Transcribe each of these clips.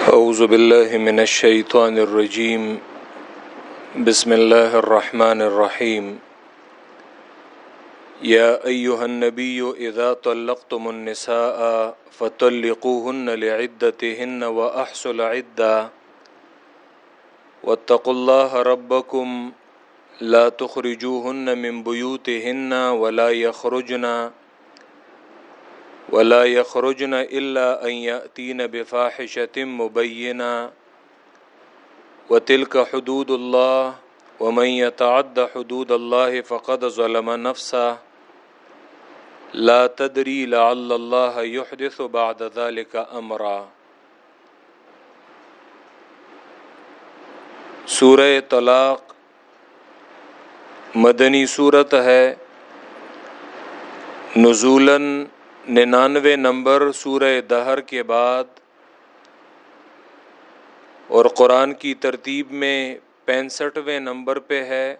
أعوذ بالله من الشيطان الرجيم. بسم الله الرحمن الرحيم. يا أيها النبي إذا طلقتم النساء فطلقوهن لعدتهن وأحصوا العدة واتقوا الله ربكم. لا تخرجوهن من بيوتهن ولا يخرجن ولا يخرجن إلا أن يأتين بفاحشة مبينة. وتلك حدود الله، ومن يتعد حدود الله فقد ظلم نفسه. لا تدري لعل الله يحدث بعد ذلك أمرا. سورہ طلاق مدنی صورت ہے. نزولاً ننانوے نمبر سورہ دہر کے بعد اور قرآن کی ترتیب میں پینسٹھویں نمبر پہ ہے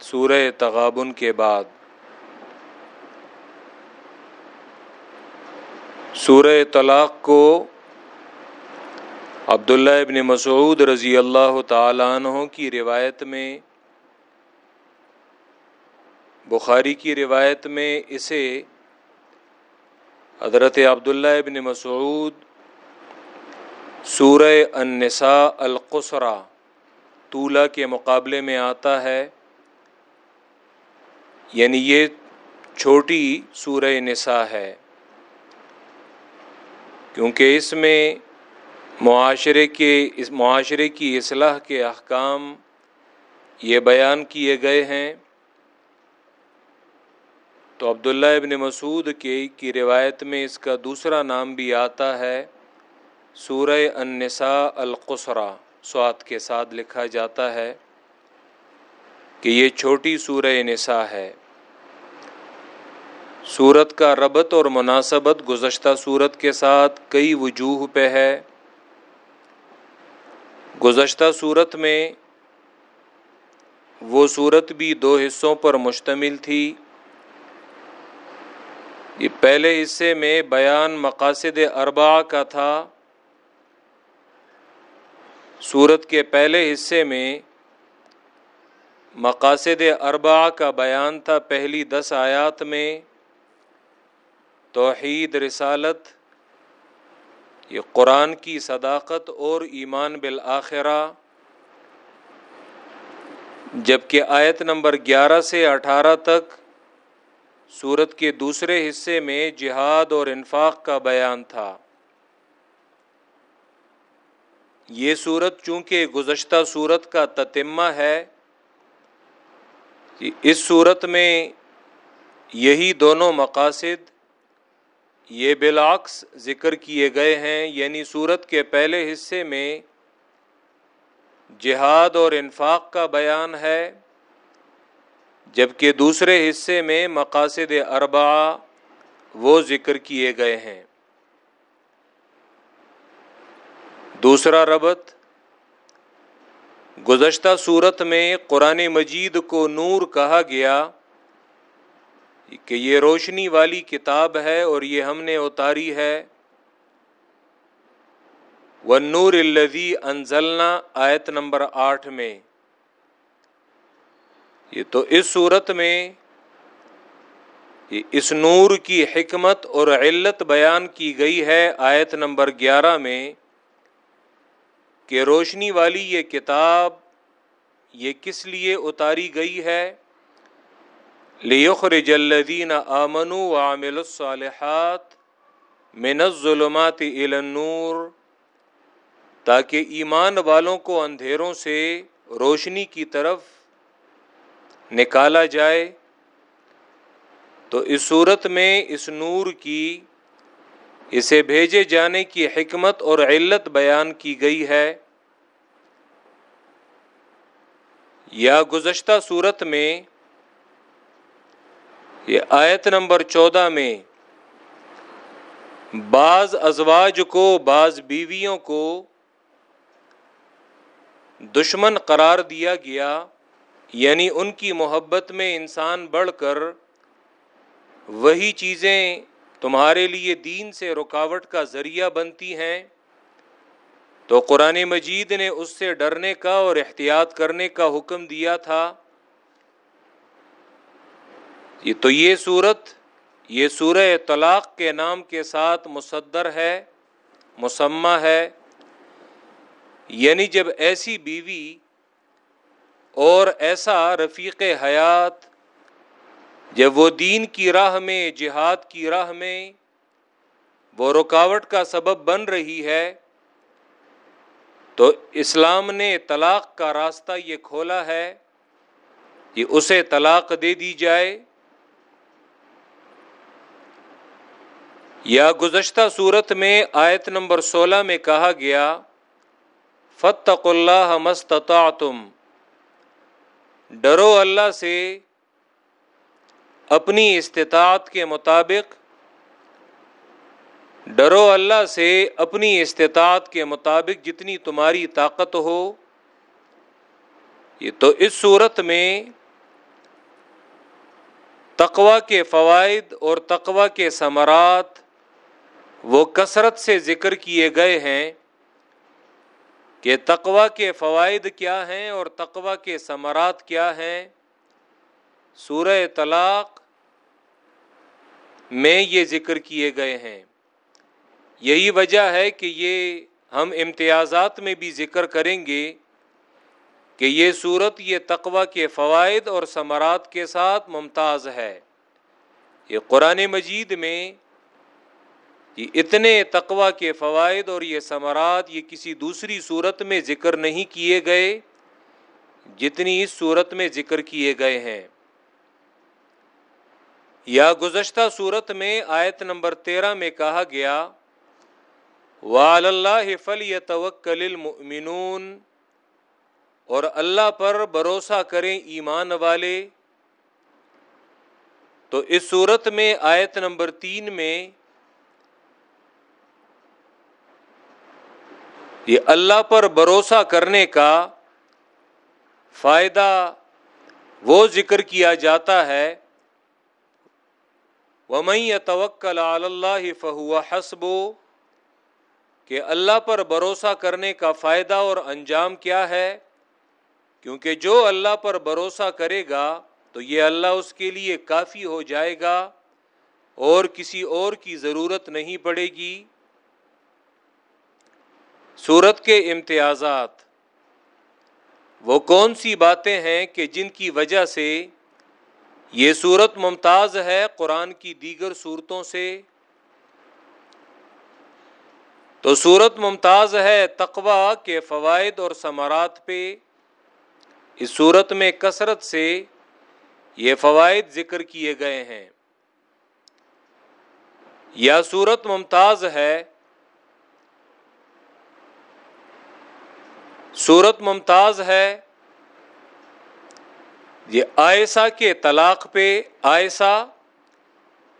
سورہ تغابن کے بعد۔ سورہ طلاق کو عبداللہ ابن مسعود رضی اللہ تعالیٰ عنہ کی روایت میں، بخاری کی روایت میں اسے حضرت عبداللہ ابن مسعود، سورہ النساء القصرہ طولہ کے مقابلے میں آتا ہے۔ یعنی یہ چھوٹی سورہ نساء ہے۔ کیونکہ اس میں معاشرے کے، اس معاشرے کی اصلاح کے احکام یہ بیان کیے گئے ہیں۔ تو عبداللہ ابن مسعود کے کی روایت میں اس کا دوسرا نام بھی آتا ہے سورہ النساء القصرہ سوات کے ساتھ لکھا جاتا ہے کہ یہ چھوٹی سورہ نساء ہے۔ صورت کا ربط اور مناسبت گزشتہ صورت کے ساتھ کئی وجوہ پہ ہے۔ گزشتہ صورت میں وہ صورت بھی دو حصوں پر مشتمل تھی۔ یہ پہلے حصے میں بیان مقاصد اربع کا تھا۔ صورت کے پہلے حصے میں مقاصد اربع کا بیان تھا۔ پہلی دس آیات میں توحید، رسالت، یہ قرآن کی صداقت اور ایمان بالآخرہ۔ جبکہ آیت نمبر گیارہ سے اٹھارہ تک صورت کے دوسرے حصے میں جہاد اور انفاق کا بیان تھا۔ یہ صورت چونکہ گزشتہ صورت کا تتمہ ہے اس صورت میں یہی دونوں مقاصد یہ بالعکس ذکر کیے گئے ہیں یعنی صورت کے پہلے حصے میں جہاد اور انفاق کا بیان ہے۔ جبکہ دوسرے حصے میں مقاصد اربع وہ ذکر کیے گئے ہیں۔ دوسرا ربط، گزشتہ صورت میں قرآن مجید کو نور کہا گیا کہ یہ روشنی والی کتاب ہے اور یہ ہم نے اتاری ہے۔ وہ نور الزی انزلنا آیت نمبر آٹھ میں۔ یہ تو اس صورت میں اس نور کی حکمت اور علت بیان کی گئی ہے آیت نمبر گیارہ میں کہ روشنی والی یہ کتاب یہ کس لیے اتاری گئی ہے؟ لیخرج الذین آمنوا وعملوا الصالحات من الظلمات الى النور تاکہ ایمان والوں کو اندھیروں سے روشنی کی طرف نکالا جائے، تو اس صورت میں اس نور کی، اسے بھیجے جانے کی حکمت اور علت بیان کی گئی ہے۔ یا گزشتہ صورت میں، یہ آیت نمبر چودہ میں، بعض ازواج کو، بعض بیویوں کو دشمن قرار دیا گیا۔ یعنی ان کی محبت میں انسان بڑھ کر وہی چیزیں تمہارے لیے دین سے رکاوٹ کا ذریعہ بنتی ہیں، تو قرآن مجید نے اس سے ڈرنے کا اور احتیاط کرنے کا حکم دیا تھا۔ یہ تو یہ صورت، یہ سورہ طلاق کے نام کے ساتھ مصدر ہے، مسمہ ہے۔ یعنی جب ایسی بیوی اور ایسا رفیق حیات جب وہ دین کی راہ میں، جہاد کی راہ میں وہ رکاوٹ کا سبب بن رہی ہے، تو اسلام نے طلاق کا راستہ یہ کھولا ہے کہ اسے طلاق دے دی جائے۔ یا گزشتہ صورت میں آیت نمبر سولہ میں کہا گیا فتق اللہ مستطاع تم ڈرو اللہ سے اپنی استطاعت کے مطابق، ڈرو اللہ سے اپنی استطاعت کے مطابق جتنی تمہاری طاقت ہو۔ یہ تو اس صورت میں تقوا کے فوائد اور تقوا کے ثمرات وہ کثرت سے ذکر کیے گئے ہیں۔ کہ تقوا کے فوائد کیا ہیں اور تقوا کے ثمرات کیا ہیں؟ سورہ طلاق میں یہ ذکر کیے گئے ہیں۔ یہی وجہ ہے کہ یہ ہم امتیازات میں بھی ذکر کریں گے کہ یہ صورت، یہ تقوا کے فوائد اور ثمرات کے ساتھ ممتاز ہے۔ یہ قرآن مجید میں یہ اتنے تقوا کے فوائد اور یہ ثمرات یہ کسی دوسری صورت میں ذکر نہیں کیے گئے جتنی اس صورت میں ذکر کیے گئے ہیں۔ یا گزشتہ صورت میں آیت نمبر تیرہ میں کہا گیا وال اللہ فل توکل المؤمنون اور اللہ پر بھروسہ کریں ایمان والے۔ تو اس صورت میں آیت نمبر تین میں یہ اللہ پر بھروسہ کرنے کا فائدہ وہ ذکر کیا جاتا ہے۔ ومئی توکل اللہ فہو حسب، کہ اللہ پر بھروسہ کرنے کا فائدہ اور انجام کیا ہے؟ کیونکہ جو اللہ پر بھروسہ کرے گا، تو یہ اللہ اس کے لیے کافی ہو جائے گا اور کسی اور کی ضرورت نہیں پڑے گی۔ صورت کے امتیازات۔ وہ کون سی باتیں ہیں کہ جن کی وجہ سے یہ صورت ممتاز ہے قرآن کی دیگر صورتوں سے؟ تو صورت ممتاز ہے تقوا کے فوائد اور ثمرات پہ۔ اس صورت میں کثرت سے یہ فوائد ذکر کیے گئے ہیں۔ یا صورت ممتاز ہے صورت ممتاز ہے۔ یہ آئسہ کے طلاق پہ آئسہ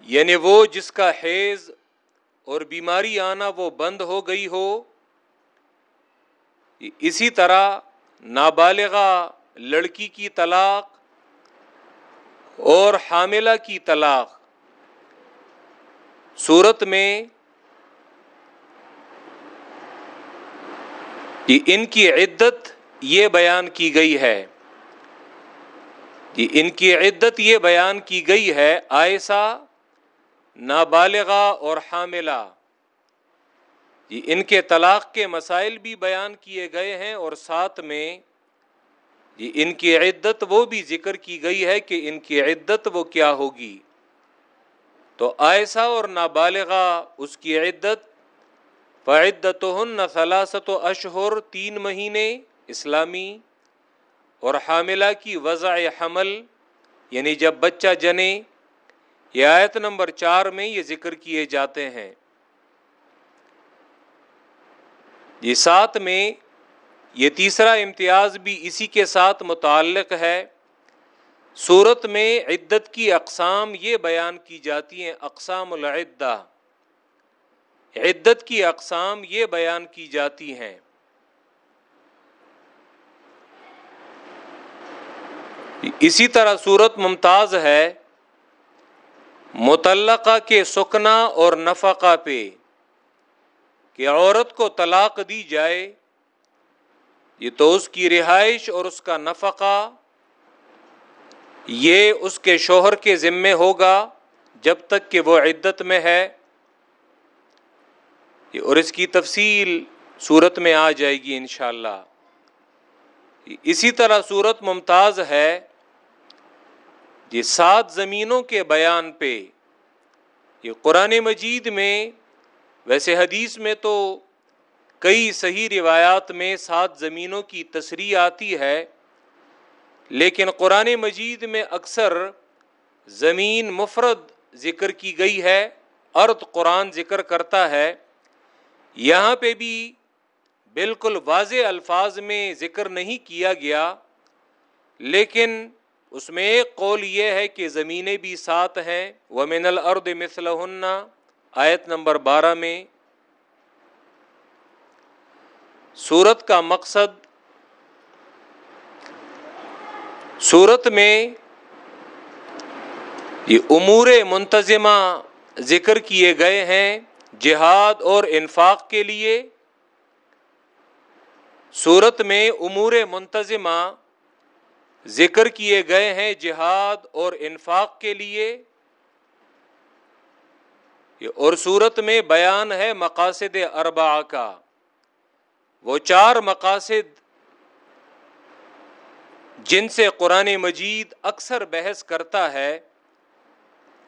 یعنی وہ جس کا حیض اور بیماری آنا وہ بند ہو گئی ہو، اسی طرح نابالغہ لڑکی کی طلاق اور حاملہ کی طلاق۔ صورت میں کہ ان کی عدت یہ بیان کی گئی ہے۔ کہ ان کی عدت یہ بیان کی گئی ہے آئسہ نابالغہ اور حاملہ۔ جی ان کے طلاق کے مسائل بھی بیان کیے گئے ہیں اور ساتھ میں جی ان کی عدت وہ بھی ذکر کی گئی ہے کہ ان کی عدت وہ کیا ہوگی۔ تو آئسہ اور نابالغہ اس کی عدت فعدت ثلاثت و اشہر تین مہینے اسلامی اور حاملہ کی وضع حمل یعنی جب بچہ جنے، یہ آیت نمبر چار میں یہ ذکر کیے جاتے ہیں۔ یہ ساتھ میں یہ تیسرا امتیاز بھی اسی کے ساتھ متعلق ہے۔ صورت میں عدت کی اقسام یہ بیان کی جاتی ہیں، اقسام العدہ۔ عدت کی اقسام یہ بیان کی جاتی ہیں۔ اسی طرح صورت ممتاز ہے متعلقہ کے سکنا اور نفقہ پہ، کہ عورت کو طلاق دی جائے۔ یہ تو اس کی رہائش اور اس کا نفقہ، یہ اس کے شوہر کے ذمے ہوگا جب تک کہ وہ عدت میں ہے۔ اور اس کی تفصیل صورت میں آ جائے گی انشاءاللہ۔ اسی طرح صورت ممتاز ہے، یہ سات زمینوں کے بیان پہ۔ یہ قرآن مجید میں، ویسے حدیث میں تو کئی صحیح روایات میں سات زمینوں کی تصریح آتی ہے، لیکن قرآن مجید میں اکثر زمین مفرد ذکر کی گئی ہے ارد قرآن ذکر کرتا ہے۔ یہاں پہ بھی بالکل واضح الفاظ میں ذکر نہیں کیا گیا، لیکن اس میں ایک قول یہ ہے کہ زمینیں بھی سات ہیں۔ وہ من الرد مثل آیت نمبر بارہ میں۔ سورت کا مقصد، سورت میں یہ امور منتظمہ ذکر کیے گئے ہیں۔ جہاد اور انفاق کے لیے صورت میں امور منتظمہ ذکر کیے گئے ہیں جہاد اور انفاق کے لیے۔ اور صورت میں بیان ہے مقاصد اربا کا۔ وہ چار مقاصد جن سے قرآن مجید اکثر بحث کرتا ہے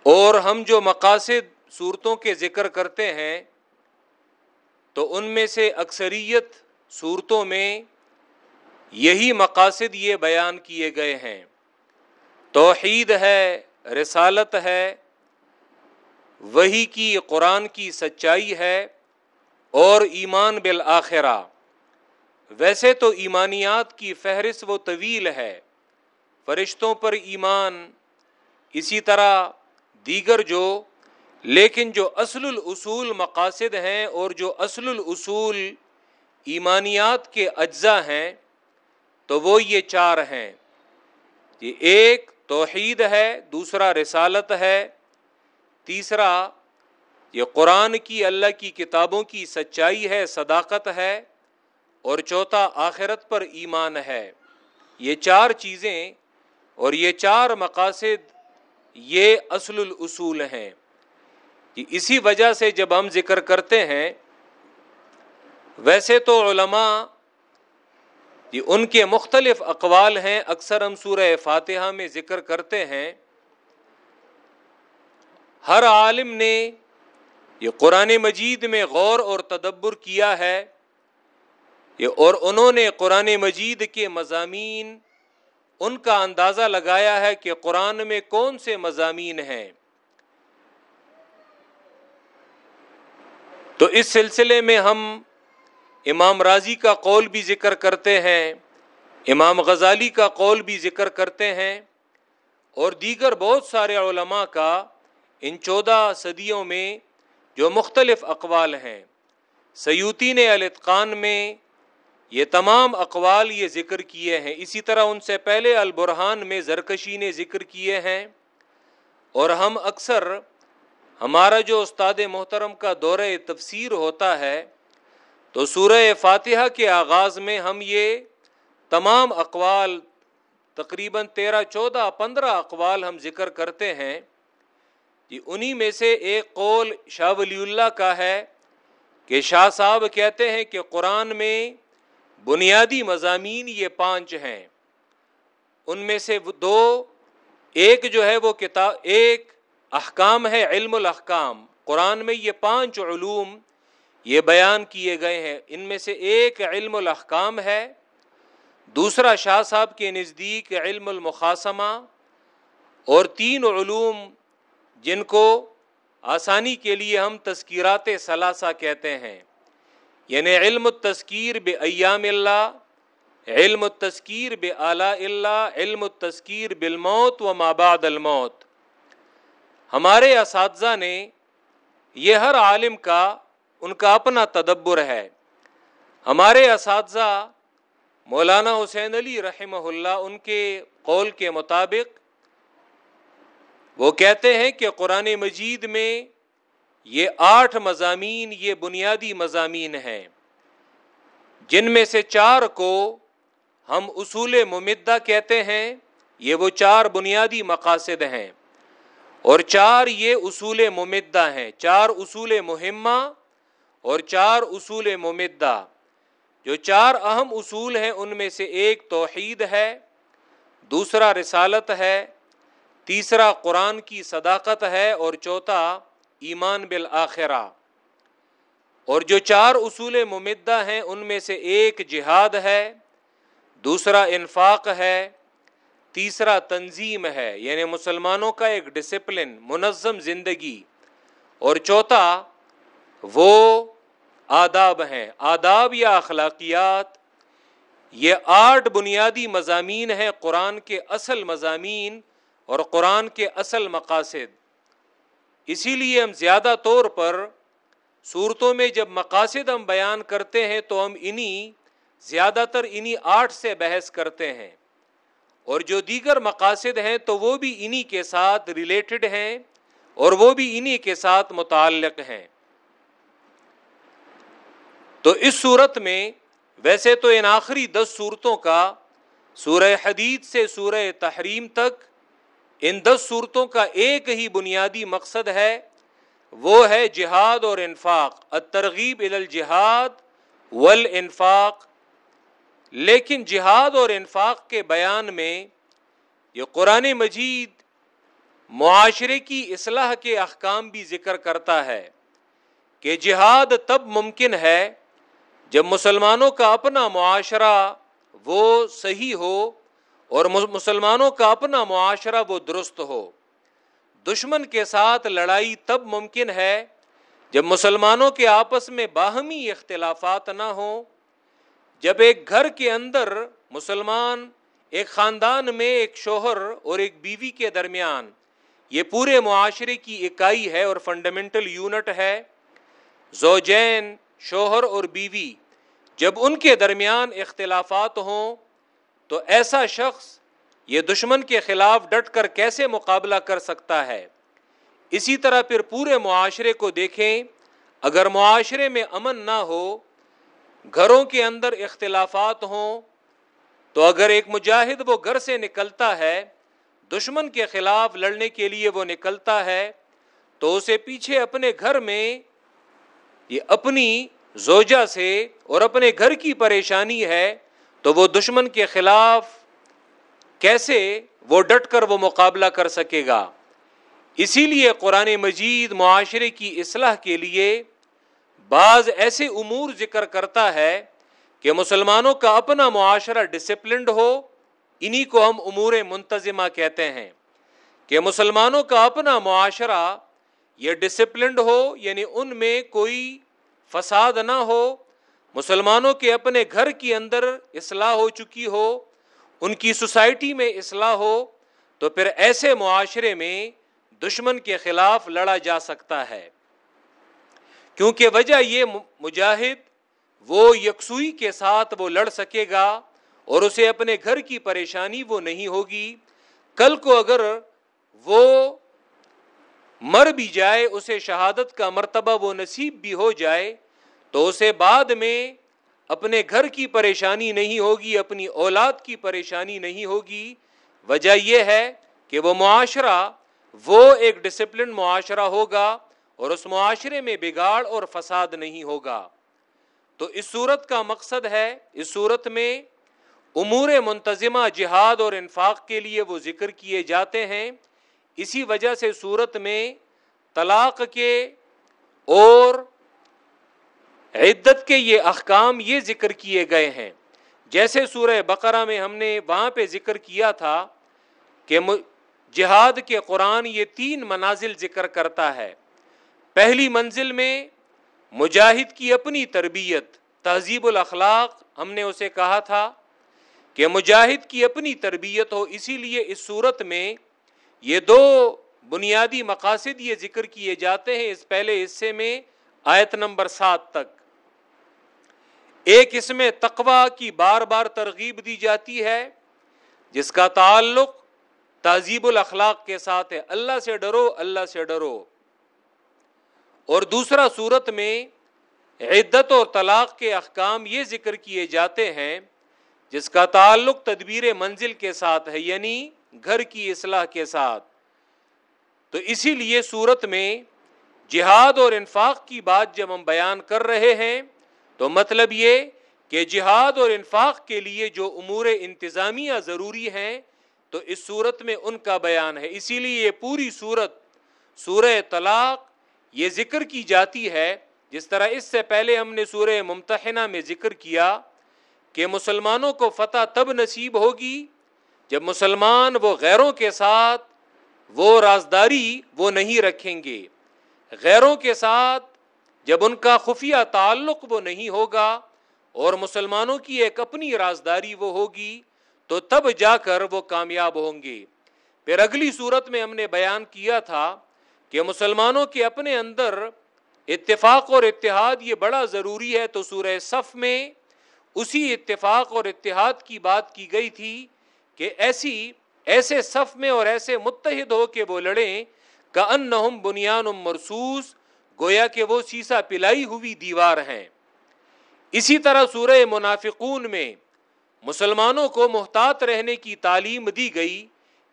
اور ہم جو مقاصد صورتوں کے ذکر کرتے ہیں تو ان میں سے اکثریت صورتوں میں یہی مقاصد یہ بیان کیے گئے ہیں۔ توحید ہے، رسالت ہے وہی کی، قرآن کی سچائی ہے اور ایمان بالآخرہ۔ ویسے تو ایمانیات کی فہرست وہ طویل ہے۔ فرشتوں پر ایمان، اسی طرح دیگر جو لیکن جو اصل الاصول مقاصد ہیں اور جو اصل الاصول ایمانیات کے اجزاء ہیں، تو وہ یہ چار ہیں۔ یہ ایک توحید ہے، دوسرا رسالت ہے، تیسرا یہ قرآن کی، اللہ کی کتابوں کی سچائی ہے، صداقت ہے، اور چوتھا آخرت پر ایمان ہے۔ یہ چار چیزیں اور یہ چار مقاصد، یہ اصل الاصول ہیں۔ کہ اسی وجہ سے جب ہم ذکر کرتے ہیں، ویسے تو علماء، یہ ان کے مختلف اقوال ہیں، اکثر ہم سورہ فاتحہ میں ذکر کرتے ہیں۔ ہر عالم نے یہ قرآن مجید میں غور اور تدبر کیا ہے۔ یہ اور انہوں نے قرآن مجید کے مضامین، ان کا اندازہ لگایا ہے کہ قرآن میں کون سے مضامین ہیں۔ تو اس سلسلے میں ہم امام راضی کا قول بھی ذکر کرتے ہیں، امام غزالی کا قول بھی ذکر کرتے ہیں اور دیگر بہت سارے علماء کا ان چودہ صدیوں میں جو مختلف اقوال ہیں۔ سیوتی نے الاتقان میں یہ تمام اقوال یہ ذکر کیے ہیں۔ اسی طرح ان سے پہلے البرحان میں زرکشی نے ذکر کیے ہیں اور ہم اکثر ہمارا جو استاد محترم کا دورہ تفسیر ہوتا ہے، تو سورہ فاتحہ کے آغاز میں ہم یہ تمام اقوال، تقریباً تیرہ، چودہ، پندرہ اقوال ہم ذکر کرتے ہیں۔ کہ انہی میں سے ایک قول شاہ ولی اللہ کا ہے کہ شاہ صاحب کہتے ہیں کہ قرآن میں بنیادی مضامین یہ پانچ ہیں۔ ان میں سے دو، ایک جو ہے وہ کتاب، ایک احکام ہے علم الاحکام۔ قرآن میں یہ پانچ علوم یہ بیان کیے گئے ہیں۔ ان میں سے ایک علم الاحکام ہے، دوسرا شاہ صاحب کے نزدیک علم المقاسمہ اور تین علوم جن کو آسانی کے لیے ہم تذکیرات ثلاثہ کہتے ہیں۔ یعنی علم التذکیر بے ایام اللہ، علم التذکیر بے اعلیٰ اللہ، علم التذکیر بالموت و مابعد الموت۔ ہمارے اساتذہ نے یہ ہر عالم کا ان کا اپنا تدبر ہے۔ ہمارے اساتذہ مولانا حسین علی رحمہ اللہ ان کے قول کے مطابق وہ کہتے ہیں کہ قرآن مجید میں یہ آٹھ مضامین، یہ بنیادی مضامین ہیں۔ جن میں سے چار کو ہم اصول ممدہ کہتے ہیں، یہ وہ چار بنیادی مقاصد ہیں۔ اور چار یہ اصول ممدہ ہیں، چار اصول مہمہ اور چار اصول ممدہ۔ جو چار اہم اصول ہیں، ان میں سے ایک توحید ہے، دوسرا رسالت ہے، تیسرا قرآن کی صداقت ہے اور چوتھا ایمان بالآخرہ۔ اور جو چار اصول ممدہ ہیں، ان میں سے ایک جہاد ہے، دوسرا انفاق ہے تیسرا تنظیم ہے یعنی مسلمانوں کا ایک ڈسپلن منظم زندگی. اور چوتھا، وہ آداب ہیں. آداب یا اخلاقیات، یہ آٹھ بنیادی مضامین ہیں، قرآن کے اصل مضامین اور قرآن کے اصل مقاصد. اسی لیے ہم زیادہ طور پر صورتوں میں جب مقاصد ہم بیان کرتے ہیں تو ہم انہی، زیادہ تر انہی آٹھ سے بحث کرتے ہیں. اور جو دیگر مقاصد ہیں تو وہ بھی انہی کے ساتھ ریلیٹڈ ہیں اور وہ بھی انہی کے ساتھ متعلق ہیں۔ تو اس صورت میں ویسے تو ان آخری دس صورتوں کا سورہ حدید سے سورہ تحریم تک ان دس صورتوں کا ایک ہی بنیادی مقصد ہے، وہ ہے جہاد اور انفاق، الترغیب الجہاد ول انفاق لیکن جہاد اور انفاق کے بیان میں یہ قرآن مجید معاشرے کی اصلاح کے احکام بھی ذکر کرتا ہے کہ جہاد تب ممکن ہے جب مسلمانوں کا اپنا معاشرہ وہ صحیح ہو اور مسلمانوں کا اپنا معاشرہ وہ درست ہو۔ دشمن کے ساتھ لڑائی تب ممکن ہے جب مسلمانوں کے آپس میں باہمی اختلافات نہ ہوں جب ایک گھر کے اندر مسلمان، ایک خاندان میں ایک شوہر اور ایک بیوی کے درمیان، یہ پورے معاشرے کی اکائی ہے اور فنڈامنٹل یونٹ ہے۔ زوجین، شوہر اور بیوی جب ان کے درمیان اختلافات ہوں، تو ایسا شخص یہ دشمن کے خلاف ڈٹ کر کیسے مقابلہ کر سکتا ہے؟ اسی طرح پھر پورے معاشرے کو دیکھیں، اگر معاشرے میں امن نہ ہو گھروں کے اندر اختلافات ہوں تو اگر ایک مجاہد وہ گھر سے نکلتا ہے، دشمن کے خلاف لڑنے کے لیے وہ نکلتا ہے، تو اسے پیچھے اپنے گھر میں، یہ اپنی زوجہ سے اور اپنے گھر کی پریشانی ہے، تو وہ دشمن کے خلاف کیسے وہ ڈٹ کر وہ مقابلہ کر سکے گا؟ اسی لیے قرآن مجید معاشرے کی اصلاح کے لیے بعض ایسے امور ذکر کرتا ہے کہ مسلمانوں کا اپنا معاشرہ ڈسپلنڈ ہو، انہی کو ہم امور منتظمہ کہتے ہیں کہ مسلمانوں کا اپنا معاشرہ یہ ڈسپلنڈ ہو یعنی ان میں کوئی فساد نہ ہو، مسلمانوں کے اپنے گھر کے اندر اصلاح ہو چکی ہو، ان کی سوسائٹی میں اصلاح ہو، تو پھر ایسے معاشرے میں دشمن کے خلاف لڑا جا سکتا ہے۔ کیونکہ وجہ یہ مجاہد وہ یکسوئی کے ساتھ وہ لڑ سکے گا اور اسے اپنے گھر کی پریشانی وہ نہیں ہوگی۔ کل کو اگر وہ مر بھی جائے، اسے شہادت کا مرتبہ وہ نصیب بھی ہو جائے، تو اسے بعد میں اپنے گھر کی پریشانی نہیں ہوگی، اپنی اولاد کی پریشانی نہیں ہوگی۔ وجہ یہ ہے کہ وہ معاشرہ، وہ ایک ڈسپلن معاشرہ ہوگا۔ اور اس معاشرے میں بگاڑ اور فساد نہیں ہوگا۔ تو اس صورت کا مقصد ہے، اس صورت میں امور منتظمہ جہاد اور انفاق کے لیے وہ ذکر کیے جاتے ہیں۔ اسی وجہ سے صورت میں طلاق کے اور عدت کے یہ احکام یہ ذکر کیے گئے ہیں۔ جیسے سورہ بقرہ میں ہم نے وہاں پہ ذکر کیا تھا کہ جہاد کے قرآن یہ تین منازل ذکر کرتا ہے۔ پہلی منزل میں مجاہد کی اپنی تربیت، تہذیب الاخلاق، ہم نے اسے کہا تھا کہ مجاہد کی اپنی تربیت ہو، اسی لیے اس صورت میں یہ دو بنیادی مقاصد یہ ذکر کیے جاتے ہیں اس پہلے حصے میں آیت نمبر سات تک۔ ایک اس میں تقوا کی بار بار ترغیب دی جاتی ہے، جس کا تعلق تہذیب الاخلاق کے ساتھ ہے۔ اللہ سے ڈرو، اللہ سے ڈرو۔ اور دوسرا صورت میں عدت اور طلاق کے احکام یہ ذکر کیے جاتے ہیں، جس کا تعلق تدبیر منزل کے ساتھ ہے یعنی گھر کی اصلاح کے ساتھ۔ تو اسی لیے صورت میں جہاد اور انفاق کی بات جب ہم بیان کر رہے ہیں، تو مطلب یہ کہ جہاد اور انفاق کے لیے جو امور انتظامیہ ضروری ہیں، تو اس صورت میں ان کا بیان ہے۔ اسی لیے یہ پوری صورت، سورہ طلاق یہ ذکر کی جاتی ہے جس طرح اس سے پہلے ہم نے سورہ ممتحنہ میں ذکر کیا کہ مسلمانوں کو فتح تب نصیب ہوگی جب مسلمان وہ غیروں کے ساتھ وہ رازداری وہ نہیں رکھیں گے۔ غیروں کے ساتھ جب ان کا خفیہ تعلق وہ نہیں ہوگا اور مسلمانوں کی ایک اپنی رازداری وہ ہوگی تو تب جا کر وہ کامیاب ہوں گے۔ پھر اگلی صورت میں ہم نے بیان کیا تھا کہ مسلمانوں کے اپنے اندر اتفاق اور اتحاد یہ بڑا ضروری ہے، تو سورہ صف میں اسی اتفاق اور اتحاد کی بات کی گئی تھی کہ ایسی، ایسے صف میں اور ایسے متحد ہو کے وہ لڑیں کا ان بنیان مرسوس گویا کہ وہ سیسا پلائی ہوئی دیوار ہیں۔ اسی طرح سورہ منافقون میں مسلمانوں کو محتاط رہنے کی تعلیم دی گئی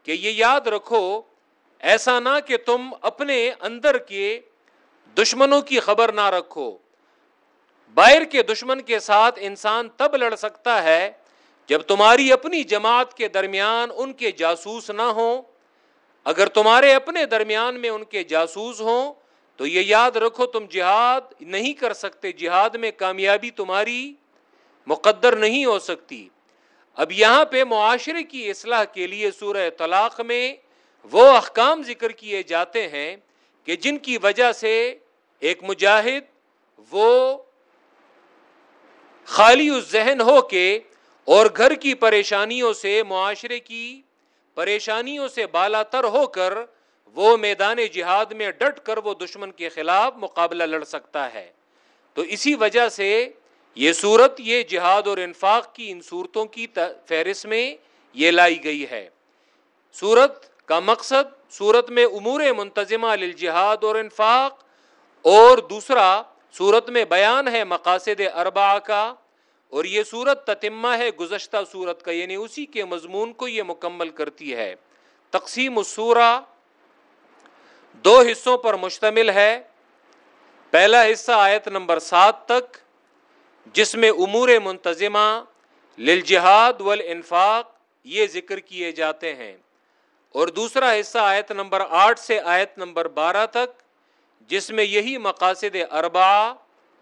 کہ یہ یاد رکھو ایسا نہ کہ تم اپنے اندر کے دشمنوں کی خبر نہ رکھو۔ باہر کے دشمن کے ساتھ انسان تب لڑ سکتا ہے جب تمہاری اپنی جماعت کے درمیان ان کے جاسوس نہ ہوں۔ اگر تمہارے اپنے درمیان میں ان کے جاسوس ہوں، تو یہ یاد رکھو تم جہاد نہیں کر سکتے۔ جہاد میں کامیابی تمہاری مقدر نہیں ہو سکتی۔ اب یہاں پہ معاشرے کی اصلاح کے لیے سورہ طلاق میں وہ احکام ذکر کیے جاتے ہیں کہ جن کی وجہ سے ایک مجاہد وہ خالی ذہن ہو کے اور گھر کی پریشانیوں سے، معاشرے کی پریشانیوں سے بالا تر ہو کر وہ میدان جہاد میں ڈٹ کر وہ دشمن کے خلاف مقابلہ لڑ سکتا ہے۔ تو اسی وجہ سے یہ صورت، یہ جہاد اور انفاق کی ان صورتوں کی فہرست میں یہ لائی گئی ہے۔ صورت کا مقصد صورت میں امور منتظمہ للجہاد اور انفاق، اور دوسرا صورت میں بیان ہے مقاصد اربا کا، اور یہ صورت تتمہ ہے، گزشتہ صورت کا یعنی اسی کے مضمون کو یہ مکمل کرتی ہے۔ تقسیم السورہ دو حصوں پر مشتمل ہے۔ پہلا حصہ آیت نمبر سات تک، جس میں امور منتظمہ للجہاد والانفاق یہ ذکر کیے جاتے ہیں۔ اور دوسرا حصہ آیت نمبر آٹھ سے آیت نمبر بارہ تک، جس میں یہی مقاصد اربا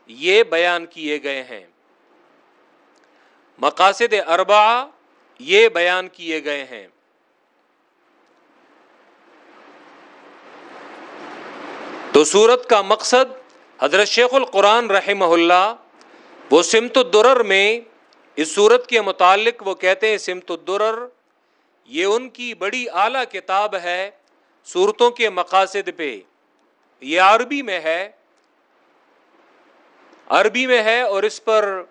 یہ بیان کیے گئے ہیں۔ مقاصد اربا یہ بیان کیے گئے ہیں۔ تو سورت کا مقصد حضرت شیخ القرآن رحمہ اللہ، وہ سمت الدرر میں، اس صورت کے متعلق وہ کہتے ہیں سمت الدرر یہ ان کی بڑی اعلیٰ کتاب ہے صورتوں کے مقاصد پہ۔ یہ عربی میں ہے۔ عربی میں ہے اور اس پر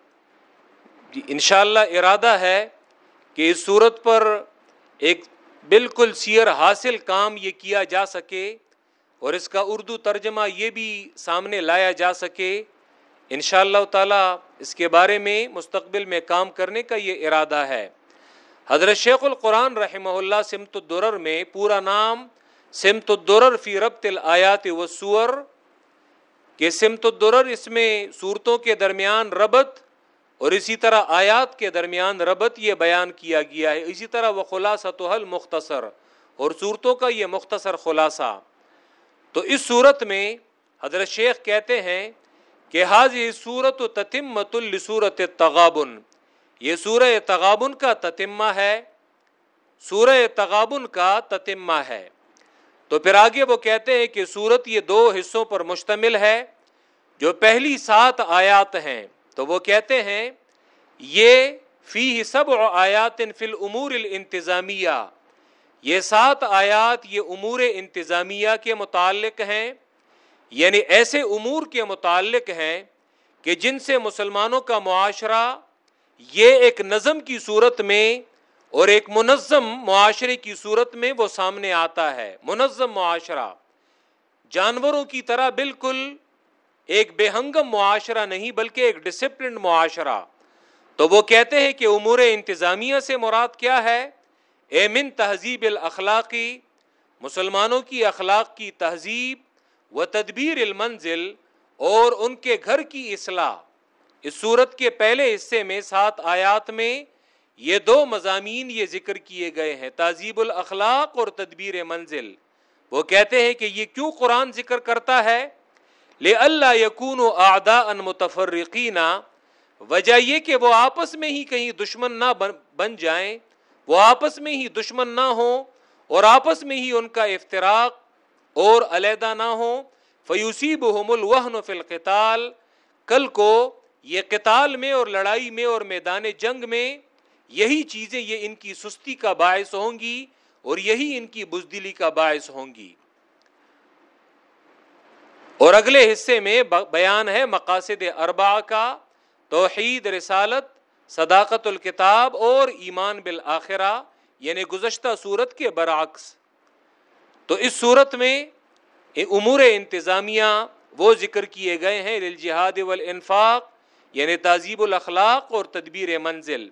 جی، انشاءاللہ ارادہ ہے کہ اس صورت پر ایک بالکل سیر حاصل کام یہ کیا جا سکے اور اس کا اردو ترجمہ یہ بھی سامنے لایا جا سکے۔ ان شاء اللہ اس کے بارے میں مستقبل میں کام کرنے کا یہ ارادہ ہے۔ حضرت شیخ القرآن رحمہ اللہ سمت الدرر میں پورا نام سمت الدرر فی ربط الآیات و سور، کہ سمت الدرر اس میں صورتوں کے درمیان ربط اور اسی طرح آیات کے درمیان ربط یہ بیان کیا گیا ہے۔ اسی طرح وہ خلاصہ تو حل مختصر اور صورتوں کا یہ مختصر خلاصہ۔ تو اس صورت میں حضرت شیخ کہتے ہیں کہ حاض صورت و تتمت الصورت تغابن یہ سورہ تغابن کا تتمہ ہے۔ سورہ تغابن کا تتمہ ہے۔ تو پھر آگے وہ کہتے ہیں کہ سورت یہ دو حصوں پر مشتمل ہے۔ جو پہلی سات آیات ہیں، تو وہ کہتے ہیں، یہ فی سب آیات فل امور الانتظامیہ۔ یہ سات آیات یہ امور انتظامیہ کے متعلق ہیں۔ یعنی ایسے امور کے متعلق ہیں کہ جن سے مسلمانوں کا معاشرہ یہ ایک نظم کی صورت میں اور ایک منظم معاشرے کی صورت میں وہ سامنے آتا ہے۔ منظم معاشرہ۔ جانوروں کی طرح بالکل ایک بے ہنگم معاشرہ نہیں بلکہ ایک ڈسپلنڈ معاشرہ۔ تو وہ کہتے ہیں کہ امور انتظامیہ سے مراد کیا ہے؟ اے من تہذیب الاخلاقی مسلمانوں کی اخلاق کی تہذیب و تدبیر المنزل اور ان کے گھر کی اصلاح۔ اس صورت کے پہلے حصے میں سات آیات میں یہ دو مضامین یہ ذکر کیے گئے ہیں، تہذیب الاخلاق اور تدبیر منزل۔ وہ کہتے ہیں کہ یہ کیوں قرآن ذکر کرتا ہے؟ لے اللہ یقون و آدا ان متفرقینہ وجہ یہ کہ وہ آپس میں ہی کہیں دشمن نہ بن جائیں، وہ آپس میں ہی دشمن نہ ہوں اور آپس میں ہی ان کا افطراک اور علیحدہ نہ ہو فیوسی بحم الوحن فلقتال کل کو یہ قتال میں اور لڑائی میں اور میدان جنگ میں یہی چیزیں، یہ ان کی سستی کا باعث ہوں گی اور یہی ان کی بزدلی کا باعث ہوں گی۔ اور اگلے حصے میں بیان ہے مقاصد اربا کا، توحید، رسالت، صداقت الکتاب اور ایمان بالآخرہ یعنی گزشتہ صورت کے برعکس۔ تو اس صورت میں امور انتظامیہ وہ ذکر کیے گئے ہیں، للجہاد والانفاق یعنی تہذیب الاخلاق اور تدبیر منزل۔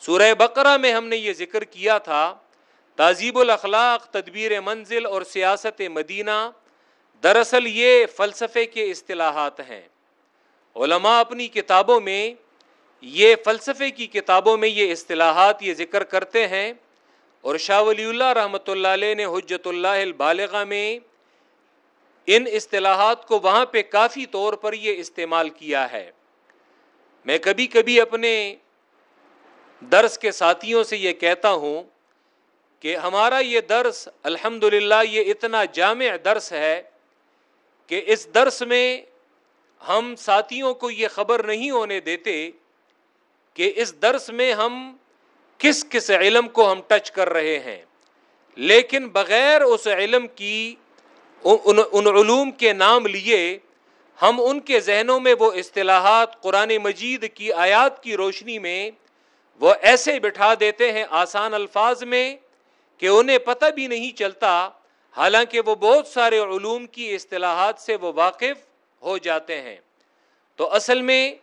سورہ بقرہ میں ہم نے یہ ذکر کیا تھا تہذیب الاخلاق، تدبیر منزل اور سیاست مدینہ۔ دراصل یہ فلسفے کے اصطلاحات ہیں۔ علماء اپنی کتابوں میں یہ فلسفے کی کتابوں میں یہ اصطلاحات یہ ذکر کرتے ہیں۔ اور شاہ ولی اللہ رحمۃ اللہ علیہ نے حجت اللہ البالغہ میں ان اصطلاحات کو وہاں پہ کافی طور پر یہ استعمال کیا ہے۔ میں کبھی کبھی اپنے درس کے ساتھیوں سے یہ کہتا ہوں کہ ہمارا یہ درس الحمد یہ اتنا جامع درس ہے کہ اس درس میں ہم ساتھیوں کو یہ خبر نہیں ہونے دیتے کہ اس درس میں ہم کس کس علم کو ہم ٹچ کر رہے ہیں۔ لیکن بغیر اس علم کی ان ان علوم کے نام لیے ہم ان کے ذہنوں میں وہ اصطلاحات قرآن مجید کی آیات کی روشنی میں وہ ایسے بٹھا دیتے ہیں آسان الفاظ میں کہ انہیں پتہ بھی نہیں چلتا، حالانکہ وہ بہت سارے علوم کی اصطلاحات سے وہ واقف ہو جاتے ہیں۔ تو اصل میں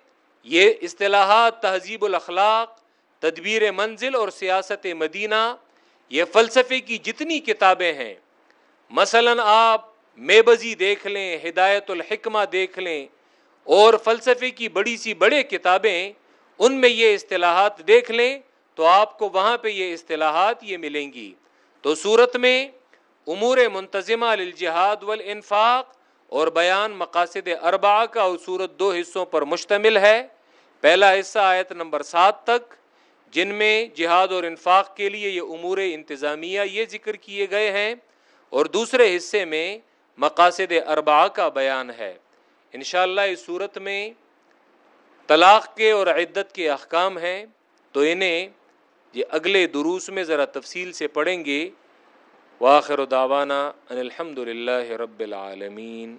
یہ اصطلاحات تہذیب الاخلاق، تدبیر منزل اور سیاست مدینہ، یہ فلسفے کی جتنی کتابیں ہیں۔ مثلا آپ مے بزی دیکھ لیں، ہدایت الحکمہ دیکھ لیں اور فلسفے کی بڑی سی بڑے کتابیں ان میں یہ اصطلاحات دیکھ لیں تو آپ کو وہاں پہ یہ اصطلاحات یہ ملیں گی۔ تو صورت میں امور منتظمہ للجہاد والانفاق اور بیان مقاصد اربع کا صورت دو حصوں پر مشتمل ہے۔ پہلا حصہ آیت نمبر سات تک، جن میں جہاد اور انفاق کے لیے یہ امور انتظامیہ یہ ذکر کیے گئے ہیں۔ اور دوسرے حصے میں مقاصد اربا کا بیان ہے۔ انشاءاللہ اس صورت میں طلاق کے اور عدت کے احکام ہیں۔ تو انہیں یہ اگلے دروس میں ذرا تفصیل سے پڑھیں گے۔ واخر داوانہ ان الحمد للہ رب العالمین۔